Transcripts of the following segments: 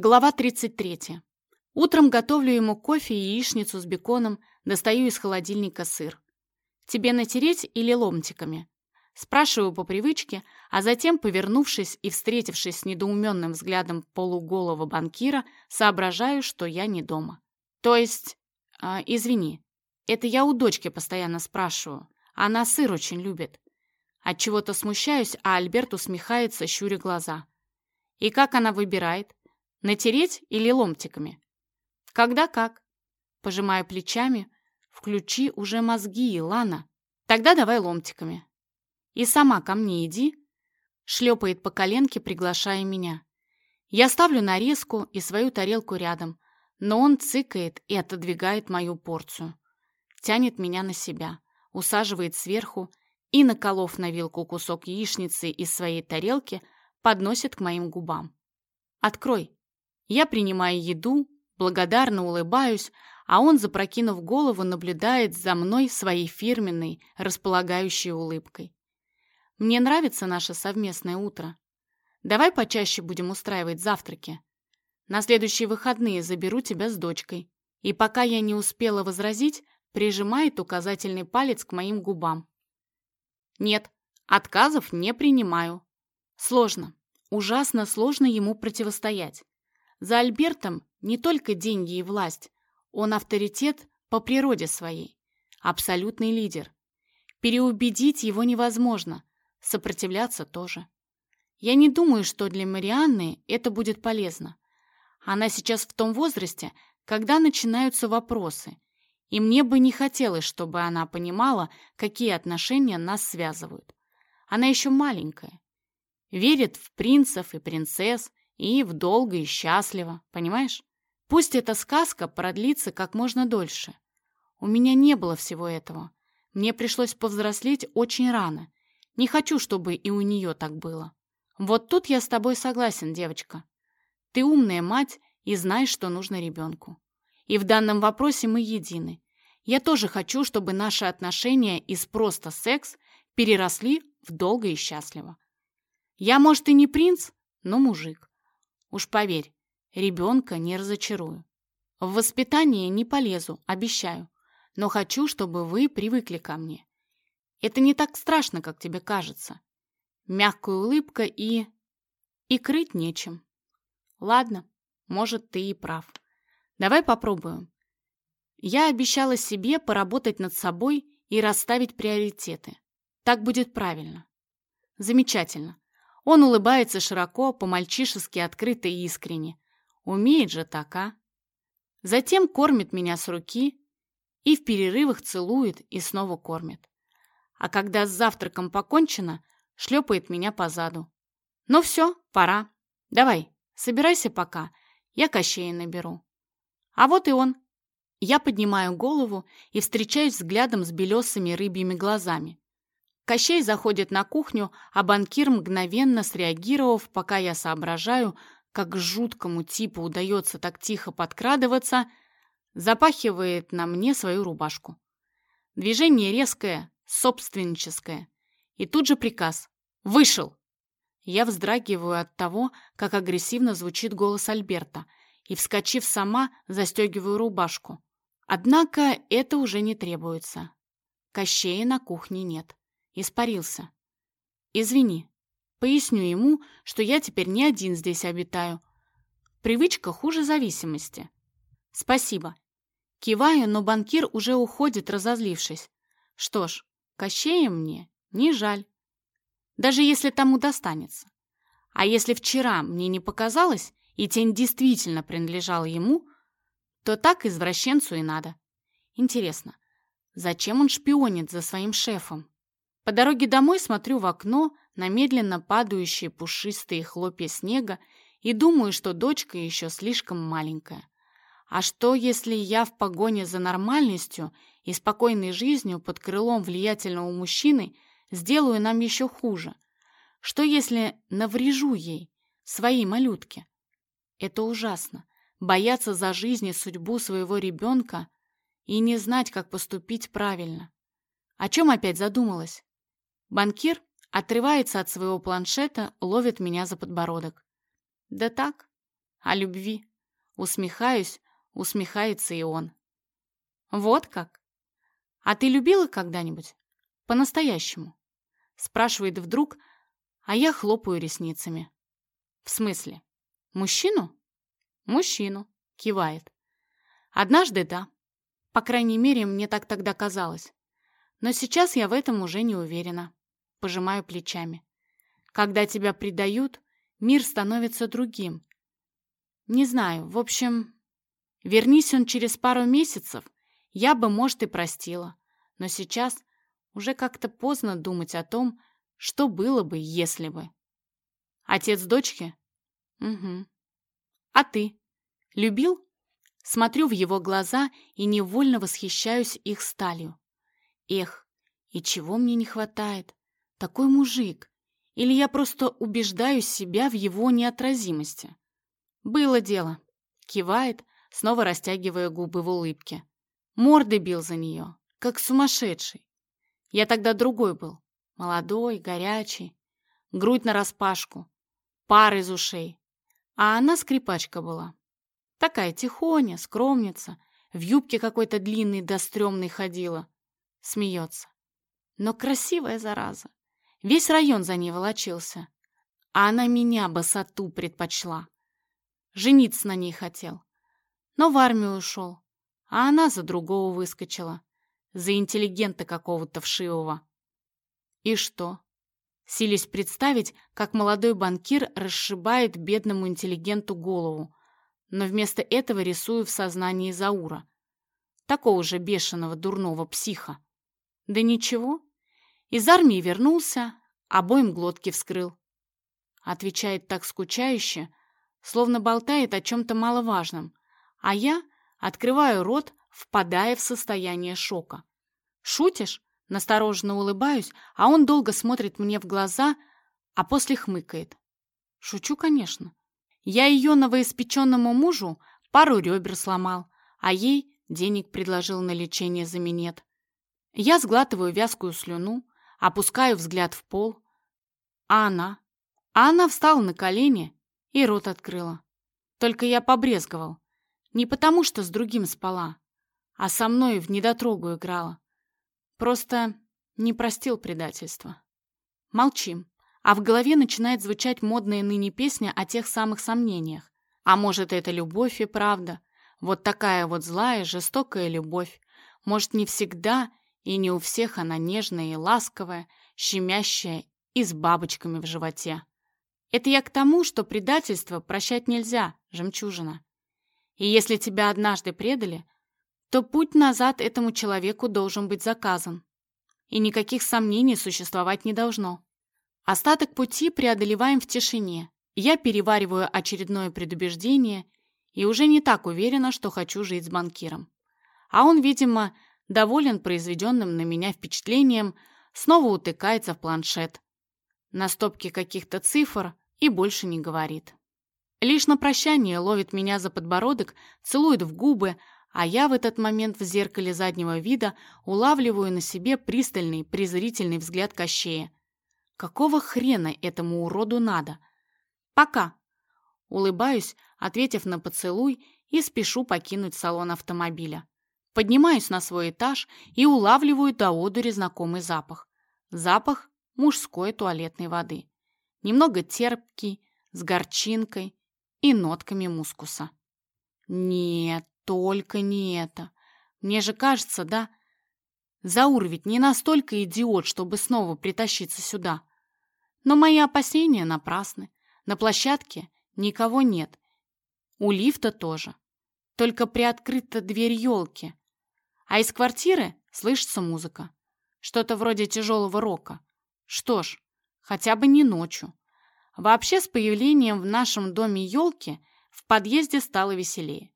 Глава 33. Утром готовлю ему кофе и яичницу с беконом, достаю из холодильника сыр. «Тебе натереть или ломтиками?» Спрашиваю по привычке, а затем, повернувшись и встретившись с недоуменным взглядом полуголого банкира, соображаю, что я не дома. То есть, э, извини, это я у дочки постоянно спрашиваю. Она сыр очень любит. От чего то смущаюсь, а Альберт усмехается, щуря глаза. И как она выбирает? Натереть или ломтиками? Когда как? Пожимаю плечами. Включи уже мозги, Лана. Тогда давай ломтиками. И сама ко мне иди. Шлепает по коленке, приглашая меня. Я ставлю нарезку и свою тарелку рядом, но он цыкает и отодвигает мою порцию. Тянет меня на себя, усаживает сверху и, наколов на вилку кусок яичницы из своей тарелки, подносит к моим губам. «Открой». Я принимаю еду, благодарно улыбаюсь, а он, запрокинув голову, наблюдает за мной своей фирменной, располагающей улыбкой. Мне нравится наше совместное утро. Давай почаще будем устраивать завтраки. На следующие выходные заберу тебя с дочкой. И пока я не успела возразить, прижимает указательный палец к моим губам. Нет, отказов не принимаю. Сложно, ужасно сложно ему противостоять. За Альбертом не только деньги и власть, он авторитет по природе своей, абсолютный лидер. Переубедить его невозможно, Сопротивляться тоже. Я не думаю, что для Марианны это будет полезно. Она сейчас в том возрасте, когда начинаются вопросы, и мне бы не хотелось, чтобы она понимала, какие отношения нас связывают. Она еще маленькая. Верит в принцев и принцесс, и в долго и счастливо, понимаешь? Пусть эта сказка продлится как можно дольше. У меня не было всего этого. Мне пришлось повзрослеть очень рано, не хочу, чтобы и у нее так было. Вот тут я с тобой согласен, девочка. Ты умная мать и знаешь, что нужно ребенку. И в данном вопросе мы едины. Я тоже хочу, чтобы наши отношения из просто секс переросли в долго и счастливо. Я, может, и не принц, но мужик. Уж поверь, ребенка не разочарую. В воспитание не полезу, обещаю, но хочу, чтобы вы привыкли ко мне. Это не так страшно, как тебе кажется. Мягкая улыбка и... И крыть нечем. Ладно, может, ты и прав. Давай попробуем. Я обещала себе поработать над собой и расставить приоритеты. Так будет правильно. Замечательно. Он улыбается широко, по-мальчишески открыто и искренне. Умеет же так, а? Затем кормит меня с руки и в перерывах целует и снова кормит а когда с завтраком покончено, шлепает меня по заду. «Ну все, пора. Давай, собирайся пока, я Кощея наберу». А вот и он. Я поднимаю голову и встречаюсь взглядом с белесыми рыбьими глазами. Кощей заходит на кухню, а банкир, мгновенно среагировав, пока я соображаю, как жуткому типу удается так тихо подкрадываться, запахивает на мне свою рубашку. Движение резкое, собственническое. И тут же приказ. «Вышел!» Я вздрагиваю от того, как агрессивно звучит голос Альберта, и, вскочив сама, застегиваю рубашку. Однако это уже не требуется. Кощея на кухне нет. Испарился. Извини. Поясню ему, что я теперь не один здесь обитаю. Привычка хуже зависимости. Спасибо. Киваю, но банкир уже уходит, разозлившись. Что ж, Кощея мне не жаль. Даже если тому достанется. А если вчера мне не показалось, и тень действительно принадлежала ему, то так извращенцу и надо. Интересно, зачем он шпионит за своим шефом? По дороге домой смотрю в окно на медленно падающие пушистые хлопья снега и думаю, что дочка еще слишком маленькая. А что, если я в погоне за нормальностью и спокойной жизнью под крылом влиятельного мужчины сделаю нам еще хуже? Что, если наврежу ей, своей малютке? Это ужасно. Бояться за жизнь и судьбу своего ребенка и не знать, как поступить правильно. О чем опять задумалась? Банкир отрывается от своего планшета, ловит меня за подбородок. Да так, О любви. Усмехаюсь, усмехается и он. Вот как? А ты любила когда-нибудь? По-настоящему? Спрашивает вдруг, а я хлопаю ресницами. В смысле? Мужчину? Мужчину. Кивает. Однажды да. По крайней мере, мне так тогда казалось. Но сейчас я в этом уже не уверена. Пожимаю плечами. Когда тебя предают, мир становится другим. Не знаю, в общем... Вернись он через пару месяцев, я бы, может, и простила. Но сейчас уже как-то поздно думать о том, что было бы, если бы. Отец дочки? Угу. А ты? Любил? Смотрю в его глаза и невольно восхищаюсь их сталью. Эх, и чего мне не хватает? Такой мужик. Или я просто убеждаю себя в его неотразимости? Было дело. Кивает, снова растягивая губы в улыбке. Морды бил за нее, как сумасшедший. Я тогда другой был. Молодой, горячий. Грудь нараспашку. Пар из ушей. А она скрипачка была. Такая тихоня, скромница, в юбке какой-то длинной да стрёмной ходила. Смеется. Но красивая зараза. Весь район за ней волочился. А она меня, босоту, предпочла. Жениться на ней хотел. Но в армию ушел. А она за другого выскочила. За интеллигента какого-то вшивого. И что? Сились представить, как молодой банкир расшибает бедному интеллигенту голову, но вместо этого рисую в сознании Заура. Такого же бешеного дурного психа. Да ничего. Из армии вернулся, обоим глотки вскрыл. Отвечает так скучающе, словно болтает о чем-то маловажном, а я открываю рот, впадая в состояние шока. «Шутишь?» Настороженно улыбаюсь, а он долго смотрит мне в глаза, а после хмыкает. Шучу, конечно. Я ее новоиспеченному мужу пару ребер сломал, а ей денег предложил на лечение за минет. Я сглатываю вязкую слюну, опускаю взгляд в пол. А она? А она встала на колени и рот открыла. Только я побрезговал. Не потому, что с другим спала, а со мной в недотрогу играла. Просто не простил предательства. Молчим, а в голове начинает звучать модная ныне песня о тех самых сомнениях. А может, это любовь и правда? Вот такая вот злая, жестокая любовь. Может, не всегда и не у всех она нежная и ласковая, щемящая и с бабочками в животе. Это я к тому, что предательство прощать нельзя, жемчужина. И если тебя однажды предали, то путь назад этому человеку должен быть заказан. И никаких сомнений существовать не должно. Остаток пути преодолеваем в тишине. Я перевариваю очередное предубеждение и уже не так уверена, что хочу жить с банкиром. А он, видимо, доволен произведенным на меня впечатлением, снова утыкается в планшет. На стопке каких-то цифр и больше не говорит. Лишь на прощание ловит меня за подбородок, целует в губы, а я в этот момент в зеркале заднего вида улавливаю на себе пристальный, презрительный взгляд Кощея. Какого хрена этому уроду надо? Пока. Улыбаюсь, ответив на поцелуй, и спешу покинуть салон автомобиля. Поднимаюсь на свой этаж и улавливаю до одури знакомый запах. Запах мужской туалетной воды. Немного терпкий, с горчинкой и нотками мускуса. Нет, только не это. Мне же кажется, да? Заур ведь не настолько идиот, чтобы снова притащиться сюда. Но мои опасения напрасны. На площадке никого нет. У лифта тоже. Только приоткрыта дверь елки. А из квартиры слышится музыка. Что-то вроде тяжелого рока. Что ж, хотя бы не ночью. Вообще, с появлением в нашем доме елки в подъезде стало веселее.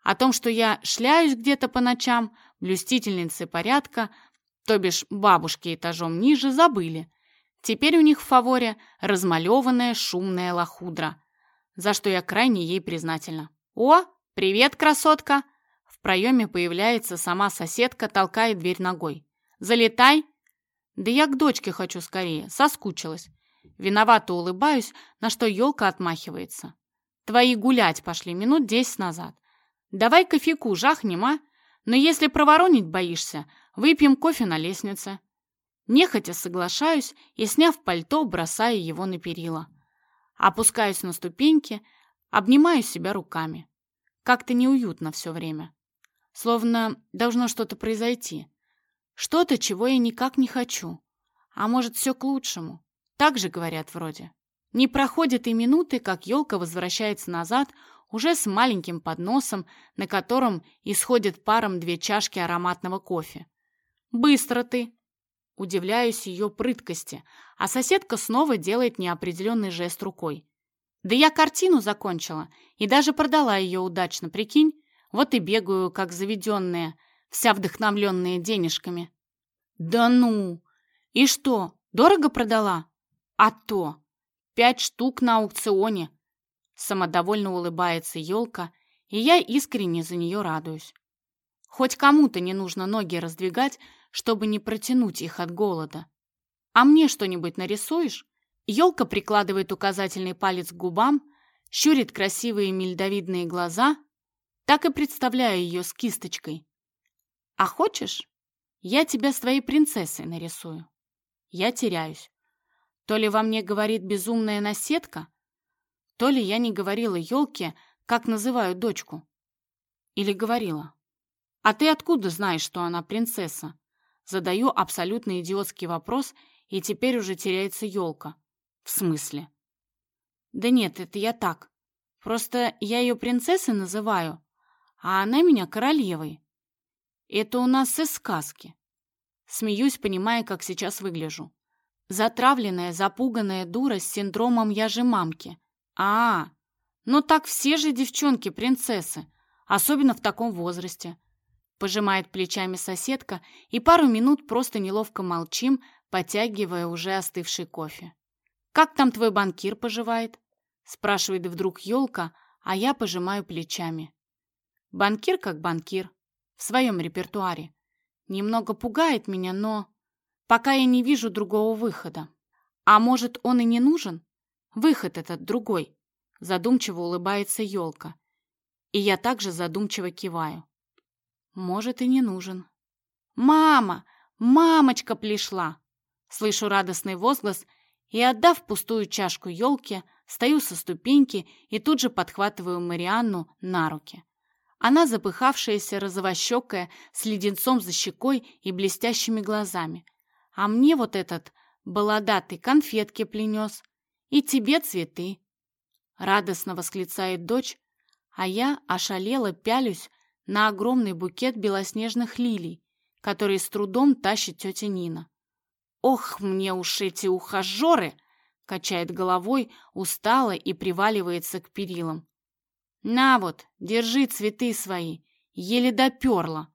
О том, что я шляюсь где-то по ночам, блюстительницы порядка, то бишь бабушки этажом ниже, забыли. Теперь у них в фаворе размалеванная шумная лохудра, за что я крайне ей признательна. «О, привет, красотка!» В проеме появляется сама соседка, толкает дверь ногой. «Залетай!» «Да я к дочке хочу скорее, соскучилась». Виновато улыбаюсь, на что елка отмахивается. Твои гулять пошли минут десять назад. Давай кофейку жахнем, а? Но если проворонить боишься, выпьем кофе на лестнице. Нехотя соглашаюсь и, сняв пальто, бросаю его на перила. Опускаюсь на ступеньки, обнимаю себя руками. Как-то неуютно все время. Словно должно что-то произойти. Что-то, чего я никак не хочу. А может, все к лучшему. Так же говорят вроде. Не проходит и минуты, как елка возвращается назад, уже с маленьким подносом, на котором исходит паром две чашки ароматного кофе. «Быстро ты!» Удивляюсь ее прыткости, а соседка снова делает неопределенный жест рукой. «Да я картину закончила и даже продала ее удачно, прикинь? Вот и бегаю, как заведенная, вся вдохновленная денежками». «Да ну! И что, дорого продала?» «А то! Пять штук на аукционе!» Самодовольно улыбается елка, и я искренне за нее радуюсь. Хоть кому-то не нужно ноги раздвигать, чтобы не протянуть их от голода. А мне что-нибудь нарисуешь? Елка прикладывает указательный палец к губам, щурит красивые мельдовидные глаза. Так и представляю ее с кисточкой. А хочешь, я тебя с твоей принцессой нарисую? Я теряюсь. То ли во мне говорит безумная наседка, то ли я не говорила елке, как называю дочку. Или говорила. «А ты откуда знаешь, что она принцесса?» Задаю абсолютно идиотский вопрос, и теперь уже теряется елка. В смысле? Да нет, это я так. Просто я ее принцессой называю, а она меня королевой. Это у нас из сказки. Смеюсь, понимая, как сейчас выгляжу. Затравленная, запуганная дура с синдромом «я же мамки». А, ну так все же девчонки принцессы, особенно в таком возрасте. Пожимает плечами соседка, и пару минут просто неловко молчим, потягивая уже остывший кофе. «Как там твой банкир поживает?» спрашивает вдруг елка, а я пожимаю плечами. Банкир как банкир, в своем репертуаре. Немного пугает меня, но пока я не вижу другого выхода. А может, он и не нужен? Выход этот другой. Задумчиво улыбается елка. И я также задумчиво киваю. Может, и не нужен. «Мама! Мамочка пришла!» Слышу радостный возглас и, отдав пустую чашку елке, стою со ступеньки и тут же подхватываю Марианну на руки. Она запыхавшаяся, розовощекая, с леденцом за щекой и блестящими глазами. А мне вот этот баладатый конфетки принес. И тебе цветы. Радостно восклицает дочь, а я ошалела пялюсь на огромный букет белоснежных лилий, который с трудом тащит тетя Нина. «Ох, мне уж эти ухажеры!» — качает головой, устало и приваливается к перилам. «На вот, держи цветы свои, еле доперла!»